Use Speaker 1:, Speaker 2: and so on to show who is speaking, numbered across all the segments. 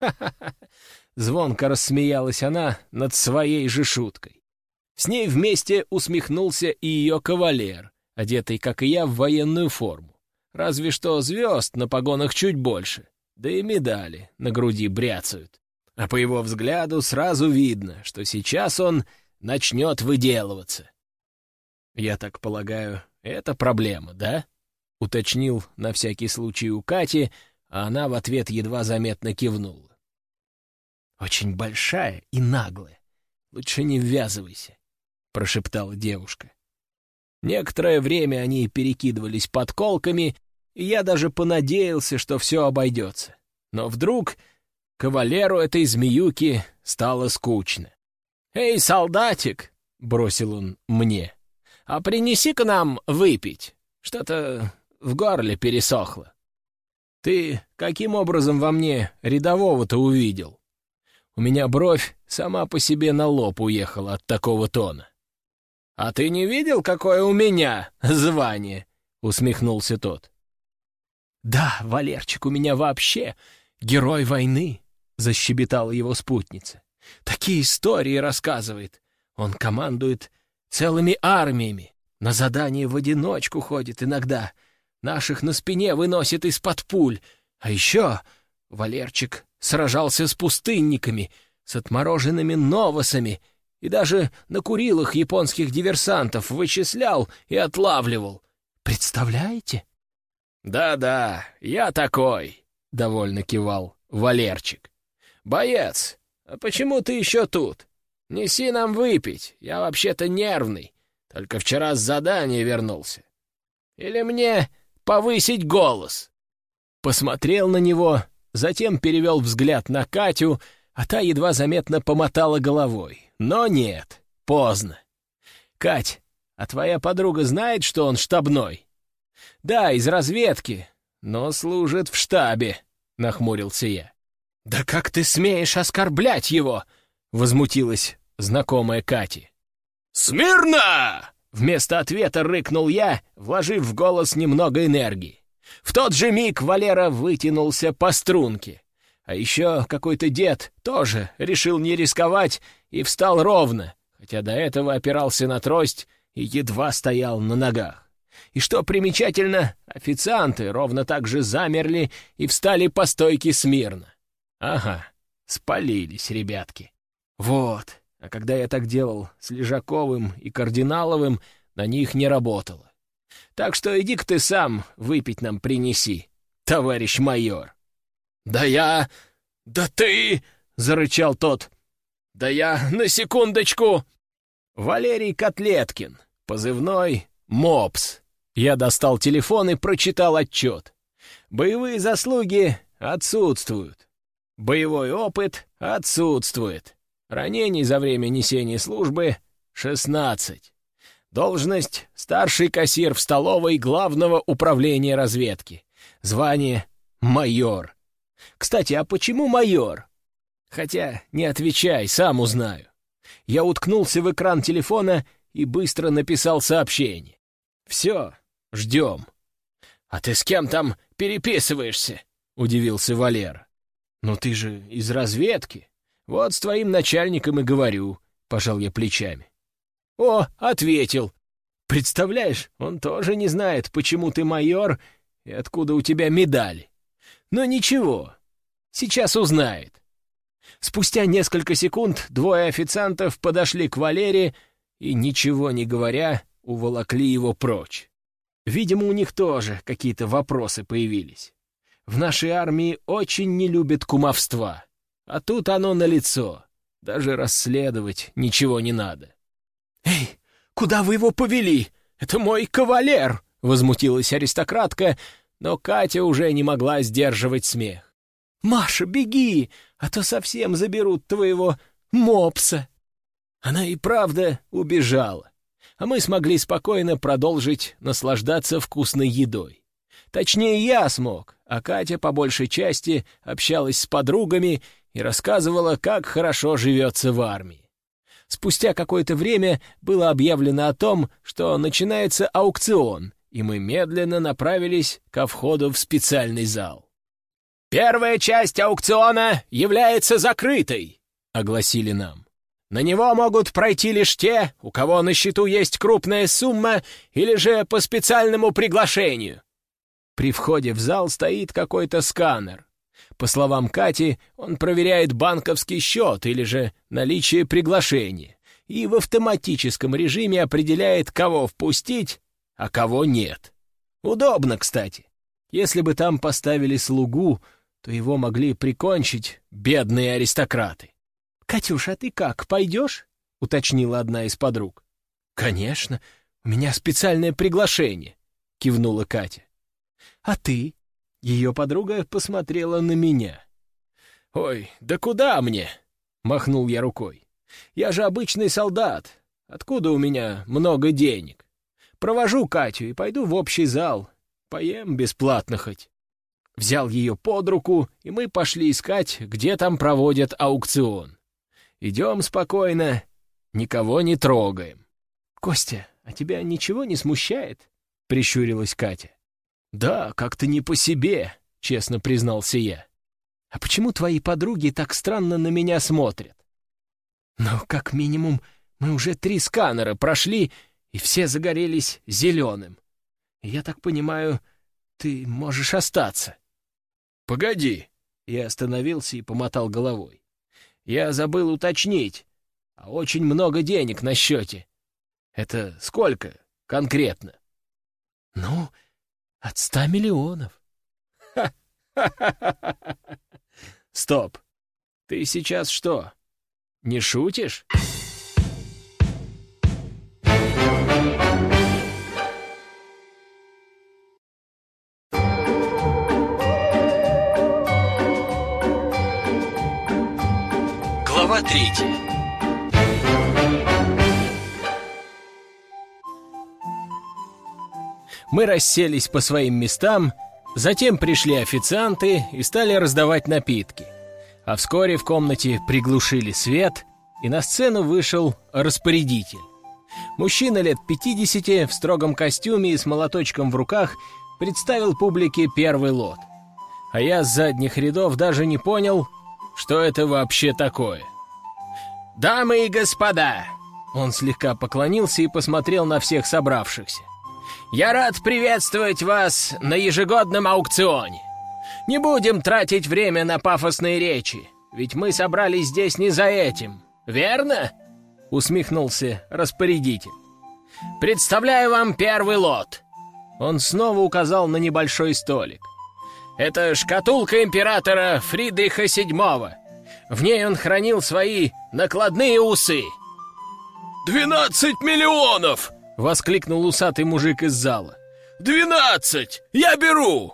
Speaker 1: Ха-ха-ха! Звонко рассмеялась она над своей же шуткой. С ней вместе усмехнулся и ее кавалер, одетый, как и я, в военную форму. Разве что звезд на погонах чуть больше, да и медали на груди бряцают. А по его взгляду сразу видно, что сейчас он начнет выделываться. «Я так полагаю, это проблема, да?» — уточнил на всякий случай у Кати, а она в ответ едва заметно кивнула. «Очень большая и наглая. Лучше не ввязывайся», — прошептала девушка. Некоторое время они перекидывались подколками, и я даже понадеялся, что все обойдется. Но вдруг кавалеру этой змеюки стало скучно. «Эй, солдатик!» — бросил он мне. «А принеси-ка нам выпить. Что-то в горле пересохло». «Ты каким образом во мне рядового-то увидел?» У меня бровь сама по себе на лоб уехала от такого тона. «А ты не видел, какое у меня звание?» — усмехнулся тот. «Да, Валерчик у меня вообще герой войны», — защебетала его спутница. «Такие истории рассказывает. Он командует целыми армиями, на задание в одиночку ходит иногда, наших на спине выносит из-под пуль. А еще Валерчик сражался с пустынниками, с отмороженными новосами и даже на Курилах японских диверсантов вычислял и отлавливал. Представляете?» «Да-да, я такой», — довольно кивал Валерчик. «Боец, а почему ты еще тут? Неси нам выпить, я вообще-то нервный, только вчера с задания вернулся. Или мне повысить голос?» Посмотрел на него, затем перевел взгляд на Катю, а та едва заметно помотала головой. Но нет, поздно. «Кать, а твоя подруга знает, что он штабной?» «Да, из разведки, но служит в штабе», — нахмурился я. «Да как ты смеешь оскорблять его?» — возмутилась знакомая Кати. «Смирно!» — вместо ответа рыкнул я, вложив в голос немного энергии. В тот же миг Валера вытянулся по струнке. А еще какой-то дед тоже решил не рисковать и встал ровно, хотя до этого опирался на трость и едва стоял на ногах. И что примечательно, официанты ровно так же замерли и встали по стойке смирно. Ага, спалились ребятки. Вот, а когда я так делал с Лежаковым и Кардиналовым, на них не работало. Так что иди-ка ты сам выпить нам принеси, товарищ майор. «Да я... Да ты...» — зарычал тот. «Да я на секундочку...» Валерий Котлеткин, позывной «Мопс». Я достал телефон и прочитал отчет. Боевые заслуги отсутствуют. Боевой опыт отсутствует. Ранений за время несения службы — 16. Должность — старший кассир в столовой Главного управления разведки. Звание — майор. Кстати, а почему майор? Хотя не отвечай, сам узнаю. Я уткнулся в экран телефона и быстро написал сообщение. Все, Ждем». «А ты с кем там переписываешься?» — удивился Валер. «Ну ты же из разведки. Вот с твоим начальником и говорю», — пожал я плечами. «О, ответил. Представляешь, он тоже не знает, почему ты майор и откуда у тебя медаль. Но ничего, сейчас узнает». Спустя несколько секунд двое официантов подошли к Валере и, ничего не говоря, уволокли его прочь. Видимо, у них тоже какие-то вопросы появились. В нашей армии очень не любят кумовства. А тут оно налицо. Даже расследовать ничего не надо. «Эй, куда вы его повели? Это мой кавалер!» — возмутилась аристократка, но Катя уже не могла сдерживать смех. «Маша, беги, а то совсем заберут твоего мопса!» Она и правда убежала а мы смогли спокойно продолжить наслаждаться вкусной едой. Точнее, я смог, а Катя по большей части общалась с подругами и рассказывала, как хорошо живется в армии. Спустя какое-то время было объявлено о том, что начинается аукцион, и мы медленно направились ко входу в специальный зал. «Первая часть аукциона является закрытой», — огласили нам. «На него могут пройти лишь те, у кого на счету есть крупная сумма или же по специальному приглашению». При входе в зал стоит какой-то сканер. По словам Кати, он проверяет банковский счет или же наличие приглашения и в автоматическом режиме определяет, кого впустить, а кого нет. Удобно, кстати. Если бы там поставили слугу, то его могли прикончить бедные аристократы. «Катюш, а ты как, пойдешь?» — уточнила одна из подруг. «Конечно, у меня специальное приглашение», — кивнула Катя. «А ты?» — ее подруга посмотрела на меня. «Ой, да куда мне?» — махнул я рукой. «Я же обычный солдат. Откуда у меня много денег? Провожу Катю и пойду в общий зал. Поем бесплатно хоть». Взял ее под руку, и мы пошли искать, где там проводят аукцион. Идем спокойно, никого не трогаем. «Костя, а тебя ничего не смущает?» — прищурилась Катя. «Да, как-то не по себе», — честно признался я. «А почему твои подруги так странно на меня смотрят?» «Ну, как минимум, мы уже три сканера прошли, и все загорелись зеленым. Я так понимаю, ты можешь остаться». «Погоди!» — я остановился и помотал головой. «Я забыл уточнить, а очень много денег на счете. Это сколько конкретно?» «Ну, от ста миллионов». «Стоп! Ты сейчас что, не шутишь?»
Speaker 2: Глава третья
Speaker 1: Мы расселись по своим местам, затем пришли официанты и стали раздавать напитки. А вскоре в комнате приглушили свет, и на сцену вышел распорядитель. Мужчина лет 50 в строгом костюме и с молоточком в руках представил публике первый лот. А я с задних рядов даже не понял, что это вообще такое. «Дамы и господа!» Он слегка поклонился и посмотрел на всех собравшихся. «Я рад приветствовать вас на ежегодном аукционе. Не будем тратить время на пафосные речи, ведь мы собрались здесь не за этим, верно?» Усмехнулся распорядитель. «Представляю вам первый лот». Он снова указал на небольшой столик. «Это шкатулка императора Фридриха VII, в ней он хранил свои накладные усы.
Speaker 2: «Двенадцать миллионов!»
Speaker 1: — воскликнул усатый мужик из зала.
Speaker 2: «Двенадцать! Я беру!»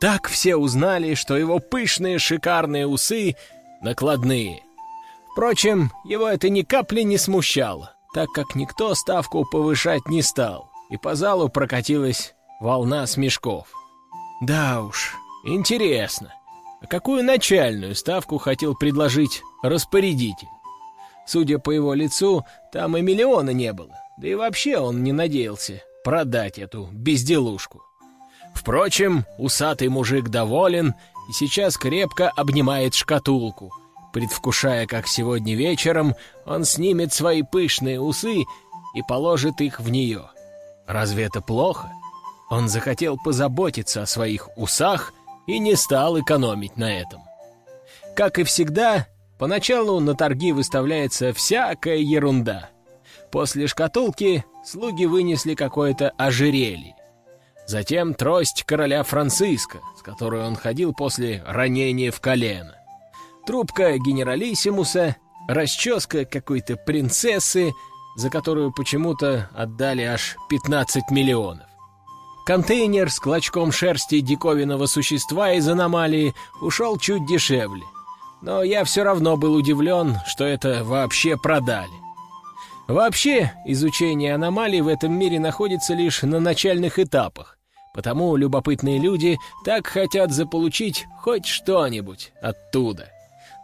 Speaker 1: Так все узнали, что его пышные шикарные усы накладные. Впрочем, его это ни капли не смущало, так как никто ставку повышать не стал, и по залу прокатилась волна смешков. Да уж, интересно. А какую начальную ставку хотел предложить распорядитель? Судя по его лицу, там и миллиона не было, да и вообще он не надеялся продать эту безделушку. Впрочем, усатый мужик доволен и сейчас крепко обнимает шкатулку, предвкушая, как сегодня вечером он снимет свои пышные усы и положит их в нее. Разве это плохо? Он захотел позаботиться о своих усах и не стал экономить на этом. Как и всегда, поначалу на торги выставляется всякая ерунда. После шкатулки слуги вынесли какое-то ожерелье. Затем трость короля Франциска, с которой он ходил после ранения в колено. Трубка генералиссимуса, расческа какой-то принцессы, за которую почему-то отдали аж 15 миллионов. Контейнер с клочком шерсти диковинного существа из аномалии ушел чуть дешевле. Но я все равно был удивлен, что это вообще продали. Вообще, изучение аномалий в этом мире находится лишь на начальных этапах, потому любопытные люди так хотят заполучить хоть что-нибудь оттуда.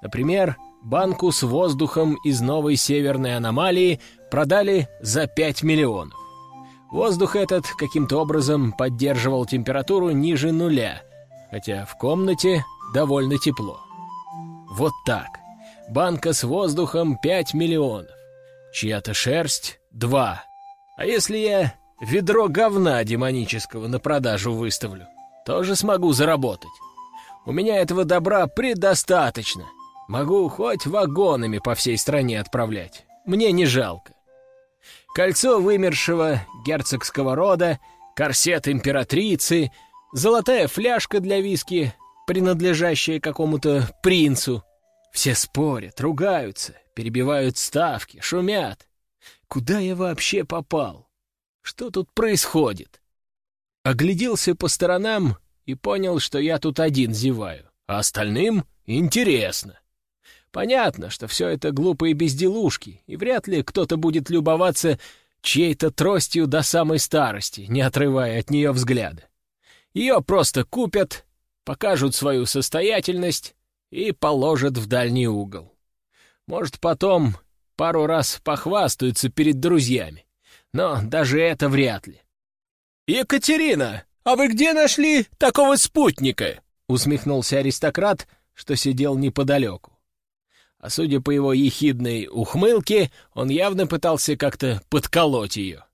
Speaker 1: Например, банку с воздухом из новой северной аномалии продали за 5 миллионов. Воздух этот каким-то образом поддерживал температуру ниже нуля, хотя в комнате довольно тепло. Вот так. Банка с воздухом 5 миллионов. Чья-то шерсть — 2. А если я ведро говна демонического на продажу выставлю, тоже смогу заработать. У меня этого добра предостаточно. Могу хоть вагонами по всей стране отправлять. Мне не жалко. Кольцо вымершего герцогского рода, корсет императрицы, золотая фляжка для виски, принадлежащая какому-то принцу. Все спорят, ругаются, перебивают ставки, шумят. Куда я вообще попал? Что тут происходит? Огляделся по сторонам и понял, что я тут один зеваю, а остальным интересно. Понятно, что все это глупые безделушки, и вряд ли кто-то будет любоваться чьей-то тростью до самой старости, не отрывая от нее взгляда. Ее просто купят, покажут свою состоятельность и положат в дальний угол. Может, потом пару раз похвастаются перед друзьями, но даже это вряд ли. «Екатерина, а вы где нашли такого спутника?» — усмехнулся аристократ, что сидел неподалеку а судя по его ехидной ухмылке, он явно пытался как-то подколоть ее.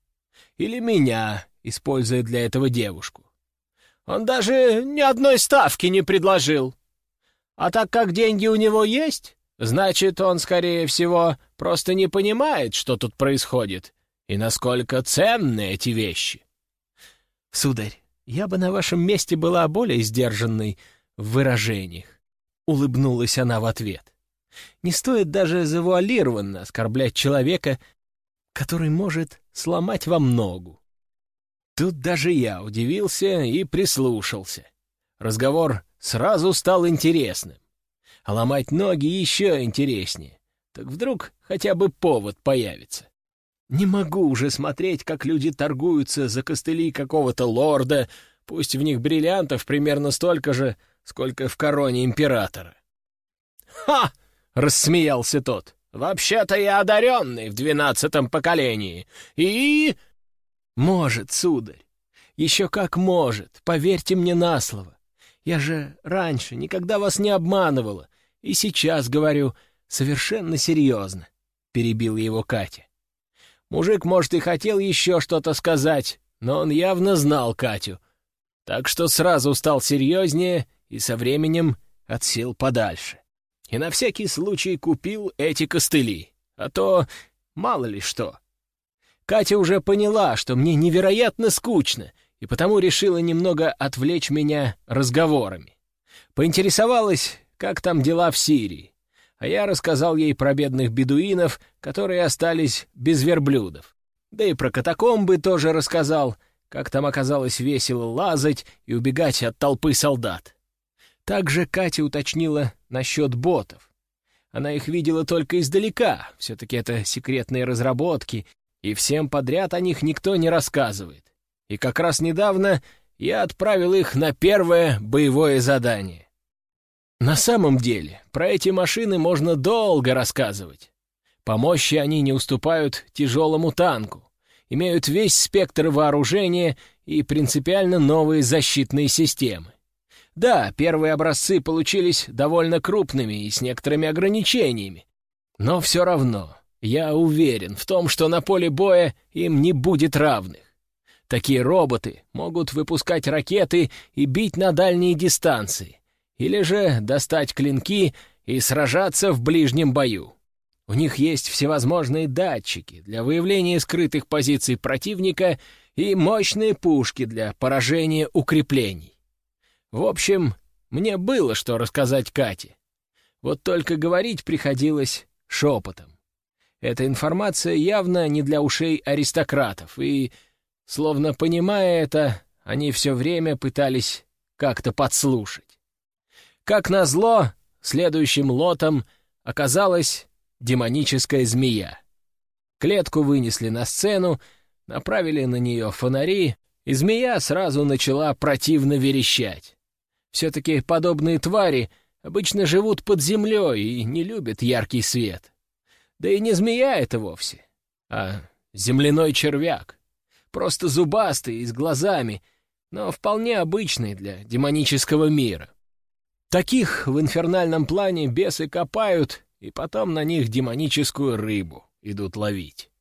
Speaker 1: Или меня, используя для этого девушку. Он даже ни одной ставки не предложил. А так как деньги у него есть, значит, он, скорее всего, просто не понимает, что тут происходит и насколько ценны эти вещи. Сударь, я бы на вашем месте была более сдержанной в выражениях. Улыбнулась она в ответ. Не стоит даже завуалированно оскорблять человека, который может сломать вам ногу. Тут даже я удивился и прислушался. Разговор сразу стал интересным. А ломать ноги еще интереснее. Так вдруг хотя бы повод появится. Не могу уже смотреть, как люди торгуются за костыли какого-то лорда, пусть в них бриллиантов примерно столько же, сколько в короне императора. «Ха!» — рассмеялся тот. «Вообще-то я одаренный в двенадцатом поколении. И...» «Может, сударь. Еще как может. Поверьте мне на слово. Я же раньше никогда вас не обманывала. И сейчас говорю совершенно серьезно», — перебила его Катя. Мужик, может, и хотел еще что-то сказать, но он явно знал Катю. Так что сразу стал серьезнее и со временем отсел подальше и на всякий случай купил эти костыли, а то мало ли что. Катя уже поняла, что мне невероятно скучно, и потому решила немного отвлечь меня разговорами. Поинтересовалась, как там дела в Сирии, а я рассказал ей про бедных бедуинов, которые остались без верблюдов. Да и про катакомбы тоже рассказал, как там оказалось весело лазать и убегать от толпы солдат. Также Катя уточнила насчет ботов. Она их видела только издалека, все-таки это секретные разработки, и всем подряд о них никто не рассказывает. И как раз недавно я отправил их на первое боевое задание. На самом деле, про эти машины можно долго рассказывать. По мощи они не уступают тяжелому танку, имеют весь спектр вооружения и принципиально новые защитные системы. Да, первые образцы получились довольно крупными и с некоторыми ограничениями. Но все равно, я уверен в том, что на поле боя им не будет равных. Такие роботы могут выпускать ракеты и бить на дальние дистанции, или же достать клинки и сражаться в ближнем бою. У них есть всевозможные датчики для выявления скрытых позиций противника и мощные пушки для поражения укреплений. В общем, мне было что рассказать Кате. Вот только говорить приходилось шепотом. Эта информация явно не для ушей аристократов, и, словно понимая это, они все время пытались как-то подслушать. Как назло, следующим лотом оказалась демоническая змея. Клетку вынесли на сцену, направили на нее фонари, и змея сразу начала противно верещать. Все-таки подобные твари обычно живут под землей и не любят яркий свет. Да и не змея это вовсе, а земляной червяк. Просто зубастый и с глазами, но вполне обычный для демонического мира. Таких в инфернальном плане бесы копают, и потом на них демоническую рыбу идут ловить.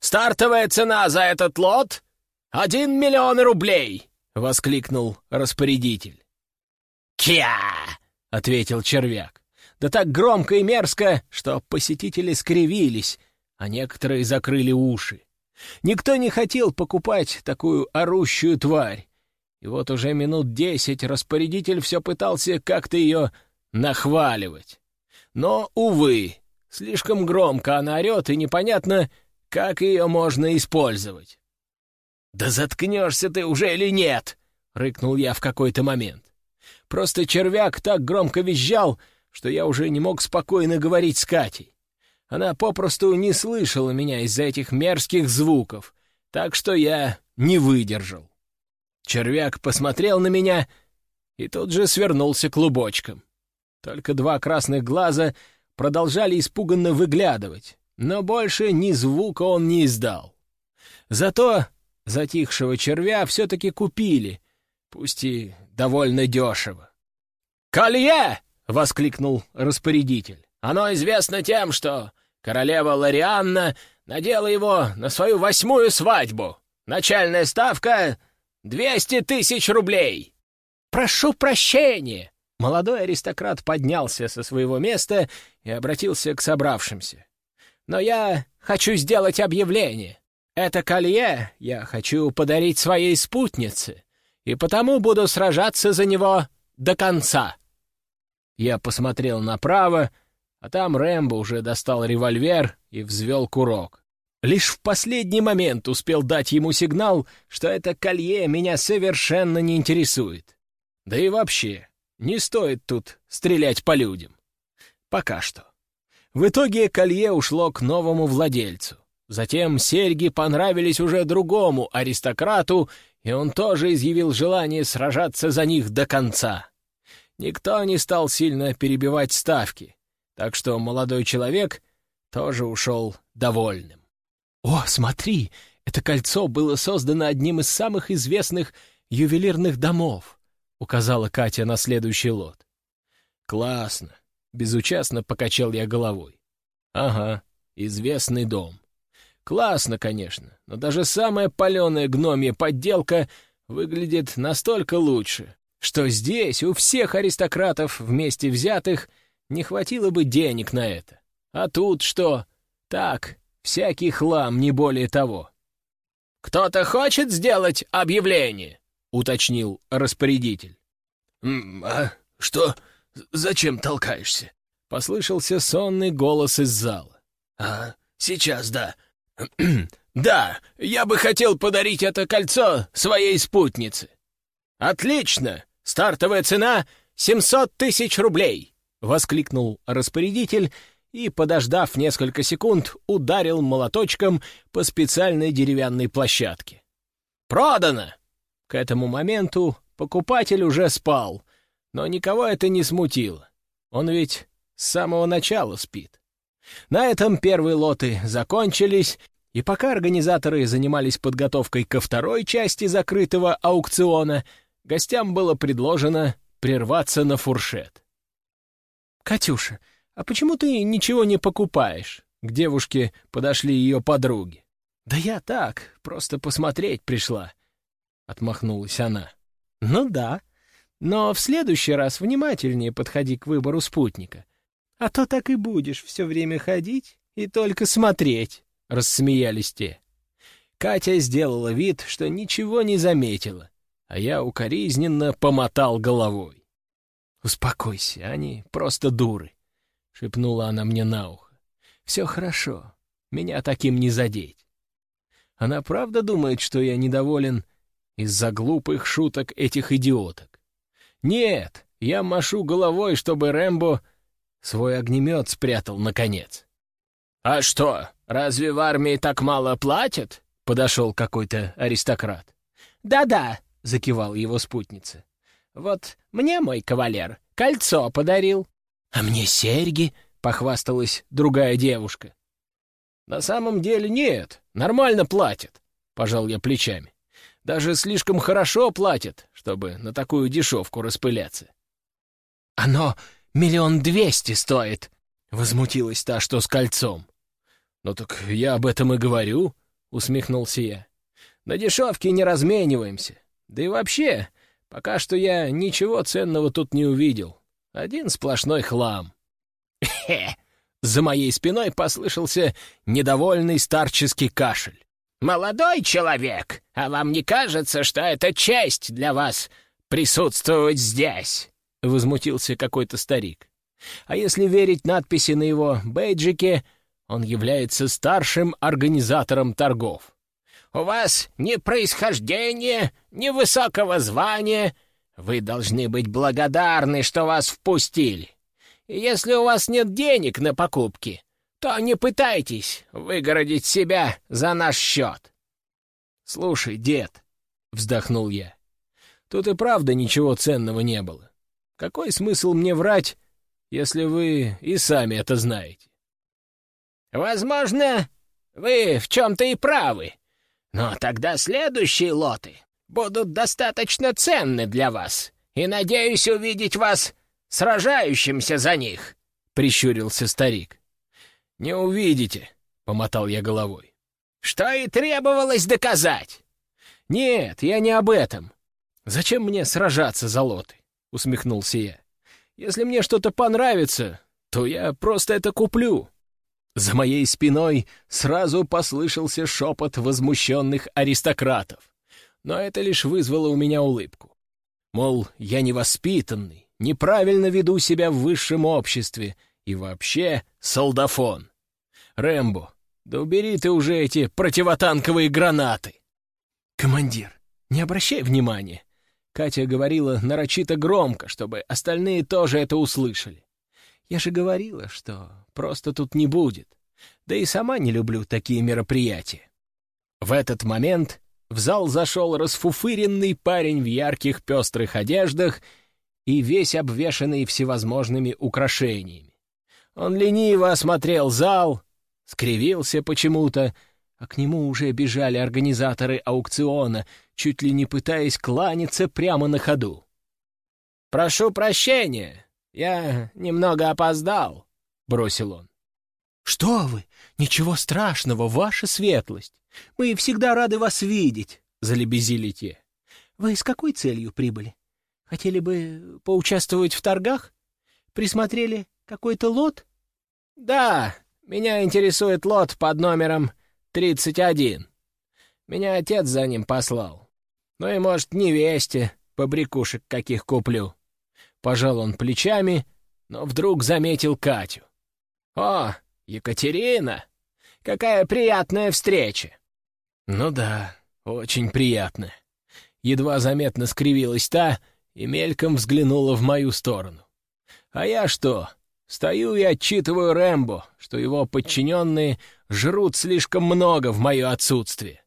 Speaker 2: «Стартовая цена за этот лот — один миллион рублей!» — воскликнул распорядитель.
Speaker 1: «Кя!» — ответил червяк. Да так громко и мерзко, что посетители скривились, а некоторые закрыли уши. Никто не хотел покупать такую орущую тварь. И вот уже минут десять распорядитель все пытался как-то ее нахваливать. Но, увы, слишком громко она орет, и непонятно, как ее можно использовать. «Да заткнешься ты уже или нет?» — рыкнул я в какой-то момент. Просто червяк так громко визжал, что я уже не мог спокойно говорить с Катей. Она попросту не слышала меня из-за этих мерзких звуков, так что я не выдержал. Червяк посмотрел на меня и тут же свернулся клубочком. Только два красных глаза продолжали испуганно выглядывать, но больше ни звука он не издал. Зато затихшего червя все-таки купили, пусть и довольно дешево.
Speaker 2: «Колье!» — воскликнул распорядитель. «Оно известно тем, что королева Ларианна надела его на свою восьмую свадьбу. Начальная ставка — двести тысяч рублей!»
Speaker 1: «Прошу прощения!» Молодой аристократ поднялся со своего места и обратился к собравшимся. «Но я хочу сделать объявление. Это колье я хочу подарить своей спутнице, и потому буду сражаться за него до конца». Я посмотрел направо, а там Рэмбо уже достал револьвер и взвел курок. Лишь в последний момент успел дать ему сигнал, что это колье меня совершенно не интересует. Да и вообще, не стоит тут стрелять по людям. Пока что. В итоге колье ушло к новому владельцу. Затем серьги понравились уже другому аристократу, и он тоже изъявил желание сражаться за них до конца. Никто не стал сильно перебивать ставки, так что молодой человек тоже ушел довольным. «О, смотри, это кольцо было создано одним из самых известных ювелирных домов», — указала Катя на следующий лот. «Классно!» — безучастно покачал я головой. «Ага, известный дом. Классно, конечно, но даже самая паленая гномья подделка выглядит настолько лучше, что здесь у всех аристократов вместе взятых не хватило бы денег на это. А тут что? Так, всякий хлам, не более того.
Speaker 2: «Кто-то хочет сделать объявление?» — уточнил распорядитель.
Speaker 3: «А что? Зачем толкаешься?»
Speaker 1: — послышался сонный голос из зала.
Speaker 3: «А, сейчас, да.
Speaker 2: «Да, я бы хотел подарить это кольцо своей спутнице».
Speaker 1: «Отлично! Стартовая цена — 700 тысяч рублей!» — воскликнул распорядитель и, подождав несколько секунд, ударил молоточком по специальной деревянной площадке. «Продано!» К этому моменту покупатель уже спал, но никого это не смутило. Он ведь с самого начала спит. На этом первые лоты закончились, и пока организаторы занимались подготовкой ко второй части закрытого аукциона, гостям было предложено прерваться на фуршет. «Катюша, а почему ты ничего не покупаешь?» К девушке подошли ее подруги. «Да я так, просто посмотреть пришла», — отмахнулась она. «Ну да, но в следующий раз внимательнее подходи к выбору спутника. А то так и будешь все время ходить и только смотреть», — рассмеялись те. Катя сделала вид, что ничего не заметила, а я укоризненно помотал головой. «Успокойся, они просто дуры», — шепнула она мне на ухо. «Все хорошо, меня таким не задеть». Она правда думает, что я недоволен из-за глупых шуток этих идиоток? Нет, я машу головой, чтобы Рэмбо свой огнемет спрятал, наконец.
Speaker 2: «А что, разве в армии так мало платят?» — подошел какой-то аристократ.
Speaker 1: «Да-да», — закивал его спутница. «Вот мне мой кавалер кольцо подарил». «А мне серьги», — похвасталась другая девушка. «На самом деле нет, нормально платят», — пожал я плечами. «Даже слишком хорошо платят, чтобы на такую дешевку распыляться». Оно миллион двести стоит!» — возмутилась та, что с кольцом. «Ну так я об этом и говорю», — усмехнулся я. «На дешевке не размениваемся. Да и вообще, пока что я ничего ценного тут не увидел. Один сплошной хлам». «Хе!» За моей спиной послышался недовольный старческий кашель.
Speaker 2: «Молодой человек, а вам не кажется, что это честь для вас присутствовать здесь?» — возмутился какой-то старик. А если верить надписи на его бейджике, он является старшим организатором торгов. «У вас ни происхождения, ни высокого звания. Вы должны быть благодарны, что вас впустили. Если у вас нет денег на покупки, то не пытайтесь выгородить себя за наш счет.
Speaker 1: «Слушай, дед», — вздохнул я, — «тут и правда ничего ценного не было. Какой смысл мне врать, если вы и сами это знаете?»
Speaker 2: «Возможно, вы в чем-то и правы, но тогда следующие лоты будут достаточно ценны для вас, и надеюсь увидеть вас сражающимся за них», — прищурился старик.
Speaker 1: «Не увидите», — помотал я головой.
Speaker 2: «Что и требовалось доказать».
Speaker 1: «Нет, я не об этом. Зачем мне сражаться за лоты?» — усмехнулся я. «Если мне что-то понравится, то я просто это куплю». За моей спиной сразу послышался шепот возмущенных аристократов, но это лишь вызвало у меня улыбку. Мол, я невоспитанный, неправильно веду себя в высшем обществе и вообще солдафон. Рэмбо, да убери ты уже эти противотанковые гранаты. Командир, не обращай внимания. Катя говорила нарочито громко, чтобы остальные тоже это услышали. Я же говорила, что просто тут не будет. Да и сама не люблю такие мероприятия. В этот момент в зал зашел расфуфыренный парень в ярких пестрых одеждах и весь обвешанный всевозможными украшениями. Он лениво осмотрел зал, скривился почему-то, а к нему уже бежали организаторы аукциона, чуть ли не пытаясь кланяться прямо на ходу.
Speaker 2: «Прошу прощения, я немного опоздал», — бросил он.
Speaker 1: «Что вы? Ничего страшного, ваша светлость. Мы всегда рады вас видеть», — залебезили те. «Вы с какой целью прибыли?» Хотели бы поучаствовать в торгах? Присмотрели какой-то лот?
Speaker 2: Да, меня интересует лот под номером 31. Меня отец за ним послал. Ну и, может, невесте побрякушек каких куплю. Пожал он плечами, но вдруг заметил Катю. «О, Екатерина! Какая приятная встреча!»
Speaker 1: «Ну да, очень приятная». Едва заметно скривилась та, и мельком взглянула в мою сторону. А я что? Стою и отчитываю Рэмбо, что его подчиненные жрут слишком много в мое отсутствие.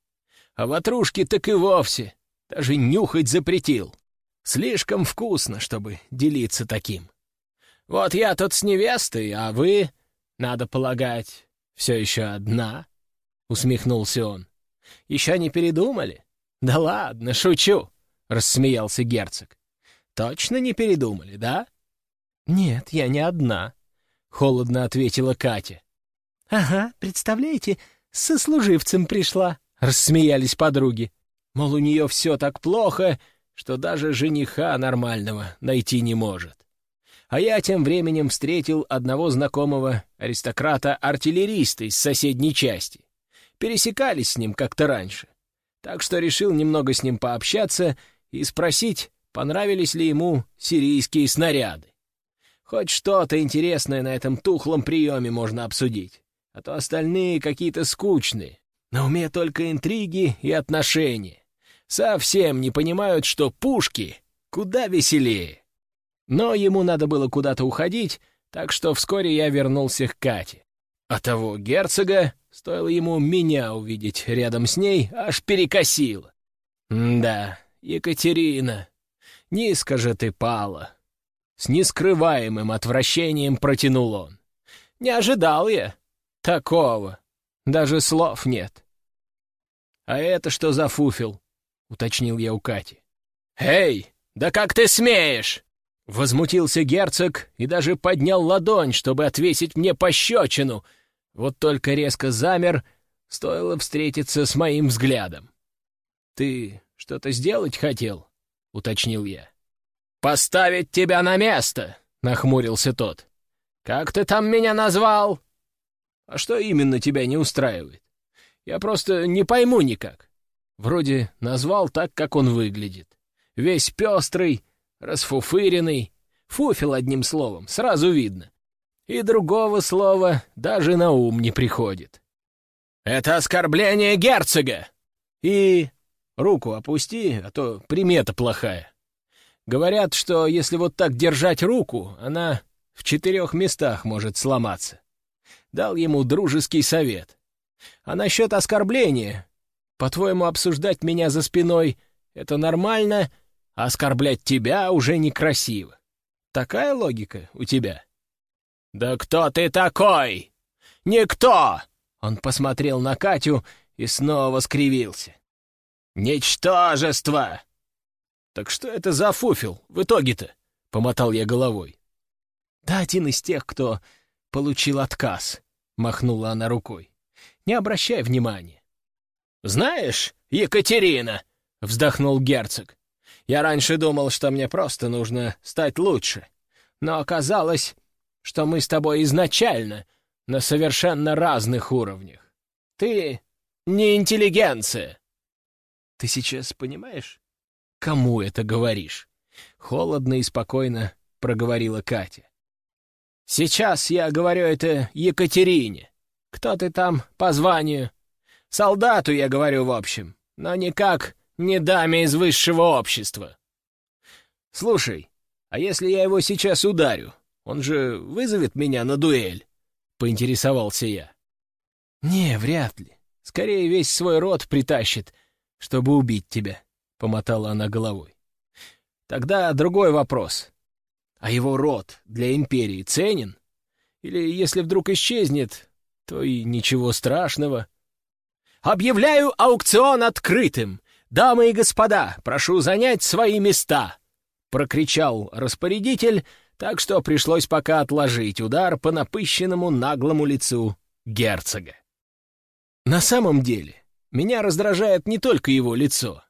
Speaker 1: А ватрушки так и вовсе даже нюхать запретил. Слишком вкусно, чтобы делиться таким. Вот я тут с невестой, а вы, надо полагать, все еще одна, — усмехнулся он. Еще не передумали? Да ладно, шучу, — рассмеялся герцог. Точно не передумали, да?» «Нет, я не одна», — холодно ответила Катя. «Ага, представляете, со служивцем пришла», — рассмеялись подруги. Мол, у нее все так плохо, что даже жениха нормального найти не может. А я тем временем встретил одного знакомого аристократа-артиллериста из соседней части. Пересекались с ним как-то раньше. Так что решил немного с ним пообщаться и спросить, понравились ли ему сирийские снаряды. Хоть что-то интересное на этом тухлом приеме можно обсудить, а то остальные какие-то скучные. На уме только интриги и отношения. Совсем не понимают, что пушки куда веселее. Но ему надо было куда-то уходить, так что вскоре я вернулся к Кате. А того герцога, стоило ему меня увидеть рядом с ней, аж перекосило. М да, Екатерина, Низко же ты пала!» С нескрываемым отвращением протянул он. «Не ожидал я такого. Даже слов нет». «А это что за фуфел?» — уточнил я у Кати. «Эй, да как ты смеешь!» Возмутился герцог и даже поднял ладонь, чтобы отвесить мне пощечину. Вот только резко замер, стоило встретиться с моим взглядом. «Ты что-то сделать хотел?» — уточнил я. «Поставить тебя на место!» — нахмурился тот. «Как ты там меня назвал?» «А что именно тебя не устраивает? Я просто не пойму никак. Вроде назвал так, как он выглядит. Весь пестрый, расфуфыренный, фуфел одним словом, сразу видно. И другого слова даже на ум не приходит. «Это оскорбление герцога!» «И руку опусти, а то примета плохая. Говорят, что если вот так держать руку, она в четырех местах может сломаться. Дал ему дружеский совет. А насчет оскорбления, по-твоему, обсуждать меня за спиной — это нормально, оскорблять тебя уже некрасиво. Такая логика у тебя?» «Да кто ты такой? Никто!» Он посмотрел на Катю и снова скривился. «Ничтожество!» «Так что это за фуфел в итоге-то?» — помотал я головой. «Да один из тех, кто получил отказ», — махнула она рукой. «Не обращай внимания». «Знаешь, Екатерина!» — вздохнул герцог. «Я раньше думал, что мне просто нужно стать лучше. Но оказалось, что мы с тобой изначально на совершенно разных уровнях. Ты не интеллигенция. Ты сейчас понимаешь, кому это говоришь? Холодно и спокойно проговорила Катя. Сейчас я говорю это Екатерине. Кто ты там по званию? Солдату я говорю, в общем, но никак не даме из высшего общества. Слушай, а если я его сейчас ударю, он же вызовет меня на дуэль?» — поинтересовался я. «Не, вряд ли. Скорее весь свой род притащит, чтобы убить тебя», — помотала она головой. «Тогда другой вопрос. А его род для империи ценен? Или если вдруг исчезнет, то и ничего страшного?» «Объявляю аукцион открытым! Дамы и господа, прошу занять свои места!» — прокричал распорядитель, так что пришлось пока отложить удар по напыщенному наглому лицу герцога. На самом деле, меня раздражает не только его лицо.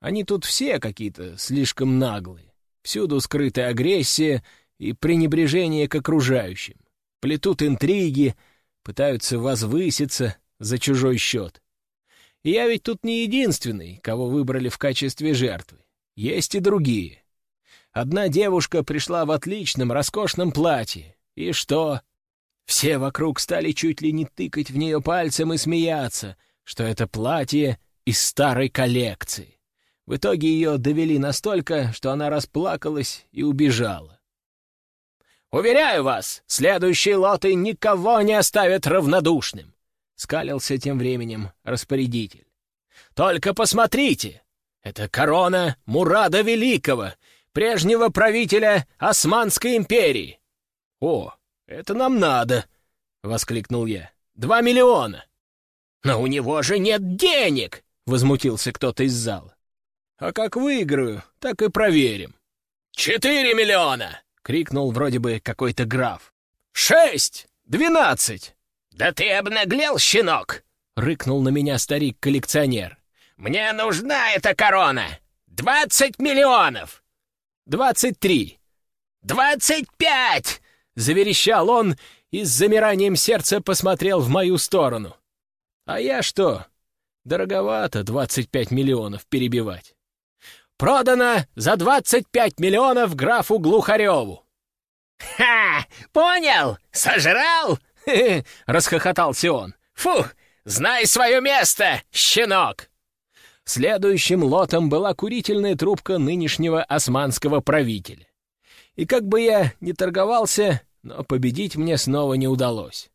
Speaker 1: Они тут все какие-то слишком наглые. Всюду скрытая агрессия и пренебрежение к окружающим. Плетут интриги, пытаются возвыситься за чужой счет. Я ведь тут не единственный, кого выбрали в качестве жертвы. Есть и другие. Одна девушка пришла в отличном, роскошном платье. И что? Все вокруг стали чуть ли не тыкать в нее пальцем и смеяться, что это платье из старой коллекции. В итоге ее довели настолько, что она расплакалась и убежала. «Уверяю вас, следующие лоты никого не оставят равнодушным», — скалился тем временем распорядитель. «Только посмотрите! Это корона Мурада Великого, прежнего правителя Османской империи. — О, это нам надо! — воскликнул я. — Два миллиона! — Но у него же нет денег! — возмутился кто-то из зала. — А как выиграю, так и проверим. — Четыре миллиона! — крикнул вроде бы какой-то граф. — Шесть! Двенадцать! — Да ты обнаглел, щенок! — рыкнул на меня старик-коллекционер. — Мне нужна эта корона! Двадцать миллионов! «Двадцать три!» «Двадцать пять!» — заверещал он и с замиранием сердца посмотрел в мою сторону. «А я что? Дороговато двадцать пять миллионов перебивать. Продано за двадцать пять миллионов графу Глухареву!»
Speaker 2: «Ха! Понял? Сожрал?»
Speaker 1: — расхохотался он.
Speaker 2: «Фу! Знай свое место, щенок!»
Speaker 1: Следующим лотом была курительная трубка нынешнего османского правителя. И как бы я ни торговался, но победить мне снова не удалось.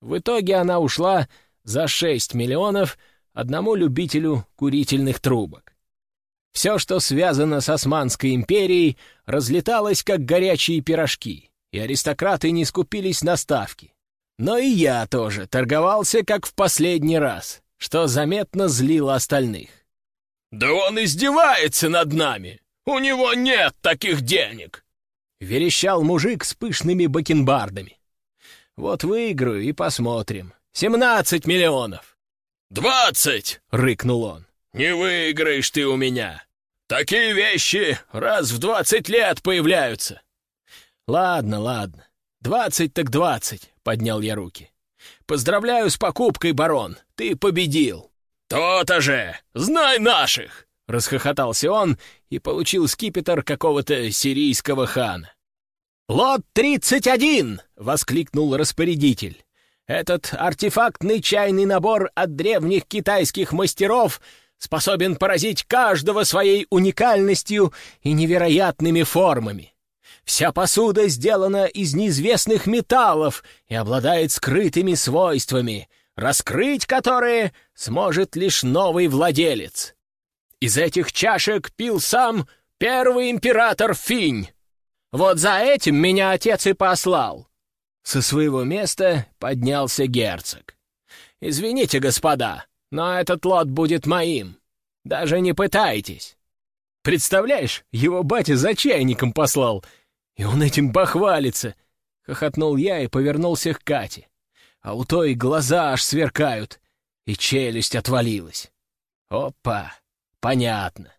Speaker 1: В итоге она ушла за 6 миллионов одному любителю курительных трубок. Все, что связано с Османской империей, разлеталось, как горячие пирожки, и аристократы не скупились на ставки. Но и я тоже торговался, как в последний раз, что заметно злило остальных.
Speaker 2: «Да он издевается над нами! У него нет таких денег!»
Speaker 1: верещал мужик с пышными бакенбардами. «Вот выиграю и посмотрим. Семнадцать миллионов!»
Speaker 2: «Двадцать!»
Speaker 1: — рыкнул он.
Speaker 2: «Не выиграешь ты у меня! Такие вещи раз в двадцать лет появляются!»
Speaker 1: «Ладно, ладно. Двадцать так двадцать!» — поднял я руки. «Поздравляю с покупкой, барон! Ты победил!»
Speaker 2: «То-то же! Знай наших!»
Speaker 1: — расхохотался он и получил скипетр какого-то сирийского хана. «Лот тридцать один!» — воскликнул распорядитель. «Этот артефактный чайный набор от древних китайских мастеров способен поразить каждого своей уникальностью и невероятными формами. Вся посуда сделана из неизвестных металлов и обладает скрытыми свойствами, раскрыть которые сможет лишь новый владелец. Из этих чашек пил сам первый император Финь. Вот за этим меня отец и послал. Со своего места поднялся герцог. «Извините, господа, но этот лот будет моим. Даже не пытайтесь». Представляешь, его батя за чайником послал, и он этим похвалится. Хохотнул я и повернулся к Кате. А у той глаза аж сверкают, и челюсть отвалилась. Опа! Понятно.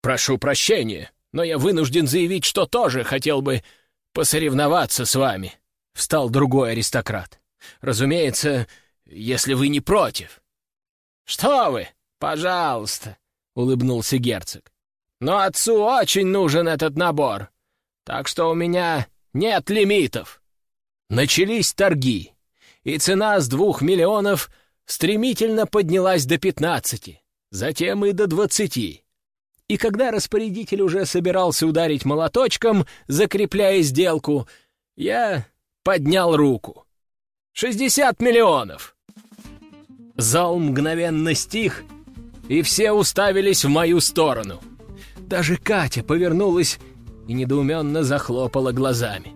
Speaker 1: Прошу прощения, но я вынужден заявить, что тоже хотел бы посоревноваться с вами. Встал другой аристократ. Разумеется, если вы не против. Что вы? Пожалуйста, улыбнулся герцог. Но отцу очень нужен этот набор, так что у меня нет лимитов. Начались торги, и цена с двух миллионов стремительно поднялась до пятнадцати затем и до двадцати. И когда распорядитель уже собирался ударить молоточком, закрепляя сделку, я поднял руку. «Шестьдесят миллионов!» Зал мгновенно стих, и все уставились в мою сторону. Даже Катя повернулась и недоуменно захлопала глазами.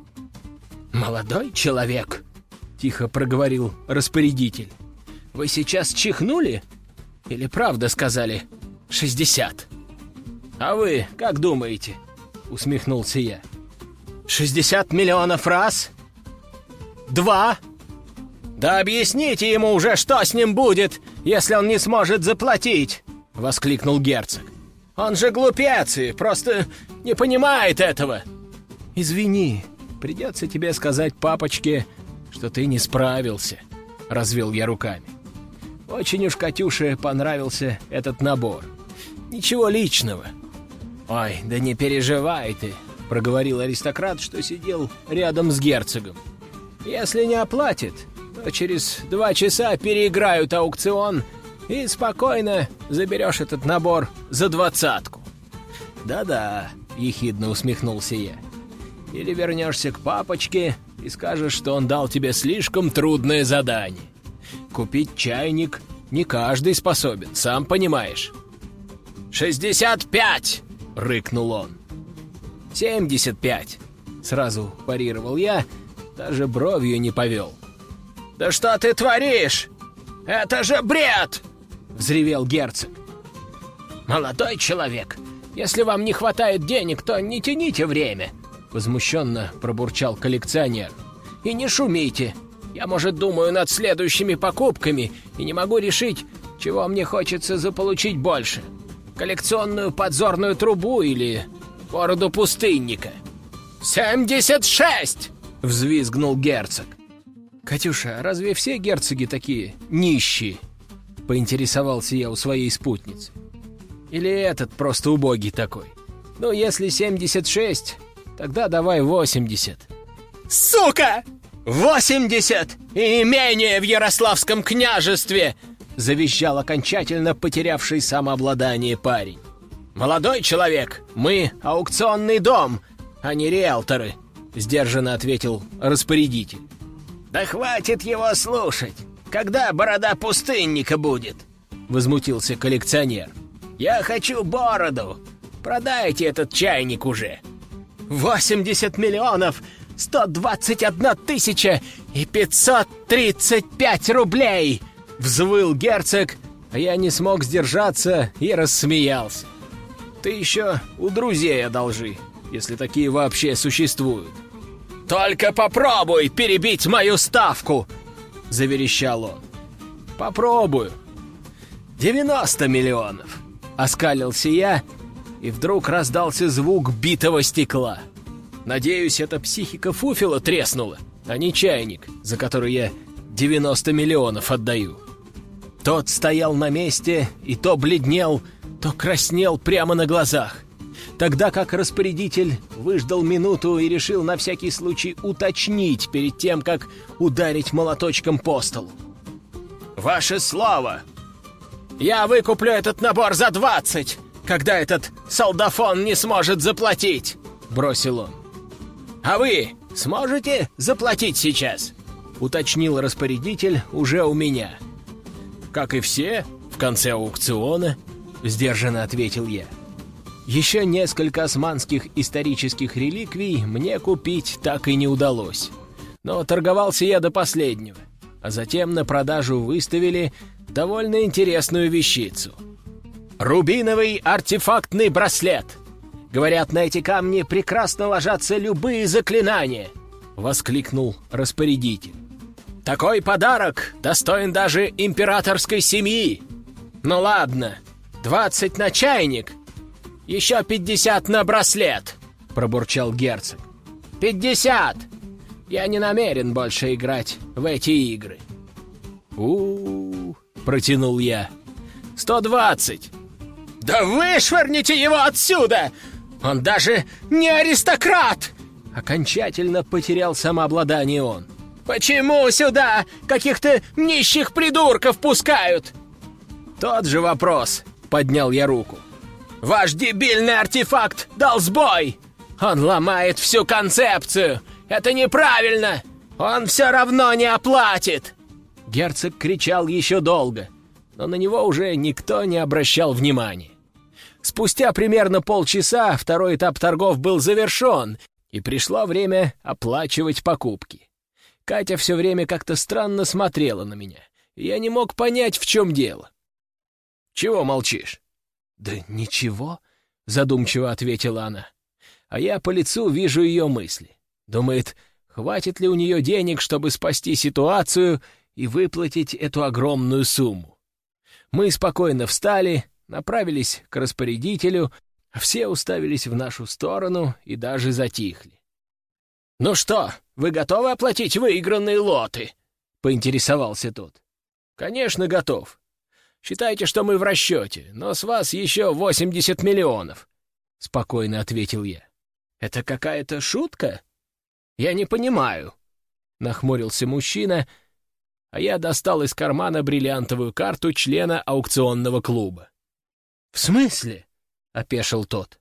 Speaker 1: «Молодой человек», — тихо проговорил распорядитель, — «вы сейчас чихнули?» Или правда сказали шестьдесят? А вы как думаете?» — усмехнулся я. «Шестьдесят миллионов раз? Два? Да объясните ему уже, что с ним будет, если он не сможет заплатить!» — воскликнул герцог. «Он же глупец и просто не понимает этого!» «Извини, придется тебе сказать папочке, что ты не справился», — развел я руками. Очень уж Катюше понравился этот набор. Ничего личного. «Ой, да не переживай ты», — проговорил аристократ, что сидел рядом с герцогом. «Если не оплатит, то через два часа переиграют аукцион и спокойно заберешь этот набор за двадцатку». «Да-да», — ехидно усмехнулся я. «Или вернешься к папочке и скажешь, что он дал тебе слишком трудное задание. Купить чайник не каждый способен, сам понимаешь. «Шестьдесят пять!» — рыкнул он. «Семьдесят пять!» — сразу парировал я, даже бровью не повел. «Да что ты творишь? Это же бред!» — взревел герцог. «Молодой человек, если вам не хватает денег, то не тяните время!» — возмущенно пробурчал коллекционер. «И не шумите, я, может, думаю над следующими покупками и не могу решить, чего мне хочется заполучить больше. Коллекционную подзорную трубу или бороду пустынника. «Семьдесят шесть!» — взвизгнул герцог. «Катюша, разве все герцоги такие нищие?» — поинтересовался я у своей спутницы. «Или этот просто убогий такой? Ну, если семьдесят шесть, тогда давай восемьдесят». «Сука!» «Восемьдесят! И имение в Ярославском княжестве!» Завещал окончательно потерявший самообладание парень. «Молодой человек, мы аукционный дом, а не риэлторы», сдержанно ответил распорядитель. «Да хватит его слушать! Когда борода пустынника будет?» Возмутился коллекционер. «Я хочу бороду! Продайте этот чайник уже!» «Восемьдесят миллионов! 121 тысяча и 535 рублей!» Взвыл герцог, а я не смог сдержаться и рассмеялся. «Ты еще у друзей одолжи», если такие вообще существуют.
Speaker 2: «Только попробуй перебить мою ставку!» — заверещал он.
Speaker 1: «Попробую. 90 миллионов!» — оскалился я, и вдруг раздался звук битого стекла. Надеюсь, эта психика Фуфила треснула, а не чайник, за который я 90 миллионов отдаю. Тот стоял на месте и то бледнел, то краснел прямо на глазах тогда как распорядитель выждал минуту и решил на всякий случай уточнить перед тем, как ударить молоточком по столу. «Ваше слово! Я выкуплю этот набор за двадцать, когда этот солдафон не сможет заплатить!» — бросил он. «А вы сможете заплатить сейчас?» — уточнил распорядитель уже у меня. «Как и все, в конце аукциона», — сдержанно ответил я. Еще несколько османских исторических реликвий мне купить так и не удалось. Но торговался я до последнего, а затем на продажу выставили довольно интересную вещицу. Рубиновый артефактный браслет. Говорят, на эти камни прекрасно ложатся любые заклинания, воскликнул распорядитель. Такой подарок достоин даже императорской семьи. Ну ладно, двадцать на чайник — еще пятьдесят на браслет!» — пробурчал герцог. «Пятьдесят! Я не намерен больше играть в эти игры!» у, протянул я. «Сто двадцать!» «Да вышвырните его отсюда! Он даже не аристократ!» Окончательно потерял самообладание он. «Почему сюда каких-то нищих придурков пускают?» «Тот же вопрос», — поднял я руку. Ваш дебильный артефакт дал сбой! Он ломает всю концепцию! Это неправильно! Он все равно не оплатит!» Герцог кричал еще долго, но на него уже никто не обращал внимания. Спустя примерно полчаса второй этап торгов был завершен, и пришло время оплачивать покупки. Катя все время как-то странно смотрела на меня, и я не мог понять, в чем дело. «Чего молчишь?» «Да ничего», — задумчиво ответила она. А я по лицу вижу ее мысли. Думает, хватит ли у нее денег, чтобы спасти ситуацию и выплатить эту огромную сумму. Мы спокойно встали, направились к распорядителю, все уставились в нашу сторону и даже затихли. «Ну что, вы готовы оплатить выигранные лоты?» — поинтересовался тот. «Конечно, готов. Считайте, что мы в расчете, но с вас еще 80 миллионов», — спокойно ответил я. «Это какая-то шутка? Я не понимаю», — нахмурился мужчина, а я достал из кармана бриллиантовую карту члена аукционного клуба. «В смысле?» — опешил тот.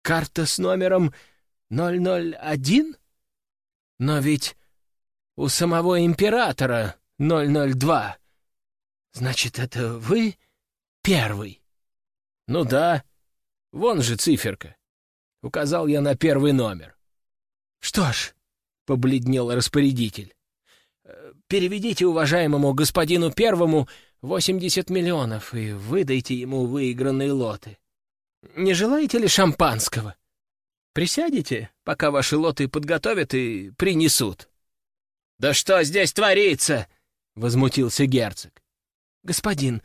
Speaker 1: «Карта с номером 001? Но ведь у самого императора 002. «Значит, это вы первый?» «Ну да. Вон же циферка». Указал я на первый номер. «Что ж», — побледнел распорядитель, «э, «переведите уважаемому господину первому 80 миллионов и выдайте ему выигранные лоты. Не желаете ли шампанского? Присядете, пока ваши лоты подготовят и принесут». «Да что здесь творится?» — возмутился герцог. «Господин,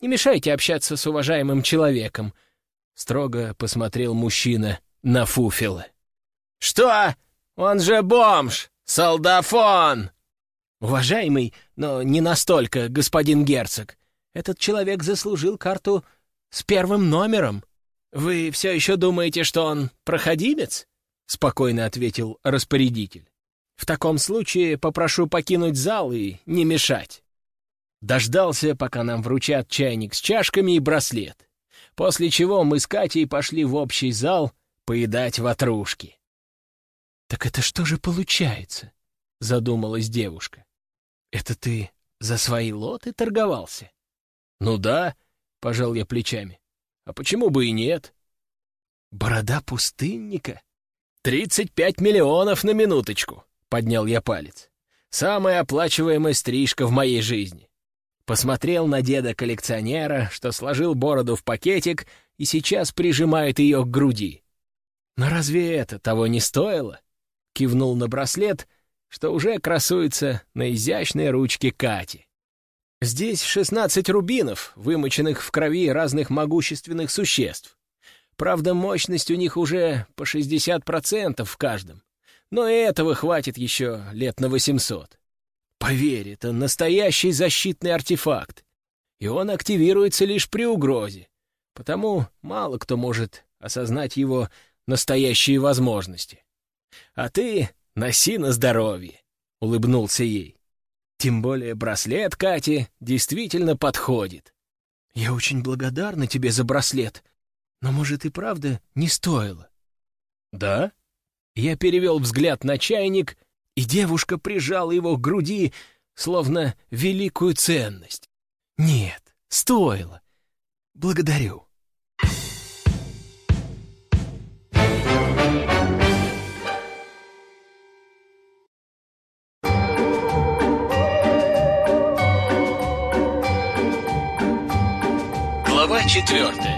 Speaker 1: не мешайте общаться с уважаемым человеком», — строго посмотрел мужчина на Фуфила. «Что? Он же бомж! Солдафон!» «Уважаемый, но не настолько, господин герцог. Этот человек заслужил карту с первым номером. Вы все еще думаете, что он проходимец?» — спокойно ответил распорядитель. «В таком случае попрошу покинуть зал и не мешать». Дождался, пока нам вручат чайник с чашками и браслет. После чего мы с Катей пошли в общий зал поедать ватрушки. «Так это что же получается?» — задумалась девушка. «Это ты за свои лоты торговался?» «Ну да», — пожал я плечами. «А почему бы и нет?» «Борода пустынника?» «Тридцать пять миллионов на минуточку», — поднял я палец. «Самая оплачиваемая стрижка в моей жизни. Посмотрел на деда-коллекционера, что сложил бороду в пакетик и сейчас прижимает ее к груди. Но разве это того не стоило? Кивнул на браслет, что уже красуется на изящной ручке Кати. Здесь 16 рубинов, вымоченных в крови разных могущественных существ. Правда, мощность у них уже по 60% в каждом. Но и этого хватит еще лет на 800. Поверь, это настоящий защитный артефакт. И он активируется лишь при угрозе. Потому мало кто может осознать его настоящие возможности. А ты носи на здоровье, — улыбнулся ей. Тем более браслет Кати действительно подходит. Я очень благодарна тебе за браслет, но, может, и правда не стоило. Да? Я перевел взгляд на чайник, и девушка прижала его к груди, словно великую ценность. Нет, стоило. Благодарю.
Speaker 2: Глава четвертая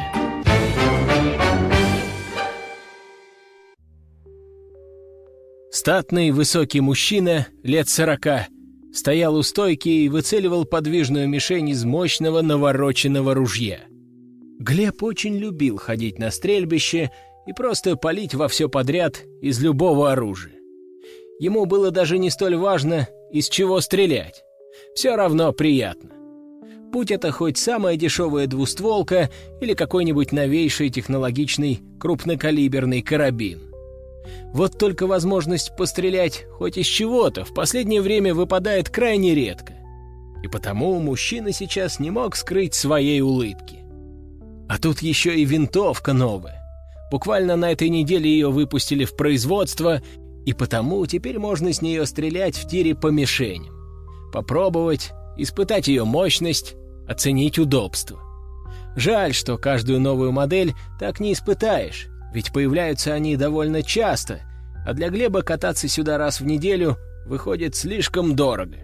Speaker 1: Статный высокий мужчина, лет сорока, стоял у стойки и выцеливал подвижную мишень из мощного навороченного ружья. Глеб очень любил ходить на стрельбище и просто палить во все подряд из любого оружия. Ему было даже не столь важно, из чего стрелять. Все равно приятно. Будь это хоть самая дешевая двустволка или какой-нибудь новейший технологичный крупнокалиберный карабин. Вот только возможность пострелять хоть из чего-то в последнее время выпадает крайне редко. И потому мужчина сейчас не мог скрыть своей улыбки. А тут еще и винтовка новая. Буквально на этой неделе ее выпустили в производство, и потому теперь можно с нее стрелять в тире по мишеням. Попробовать, испытать ее мощность, оценить удобство. Жаль, что каждую новую модель так не испытаешь, ведь появляются они довольно часто, а для Глеба кататься сюда раз в неделю выходит слишком дорого.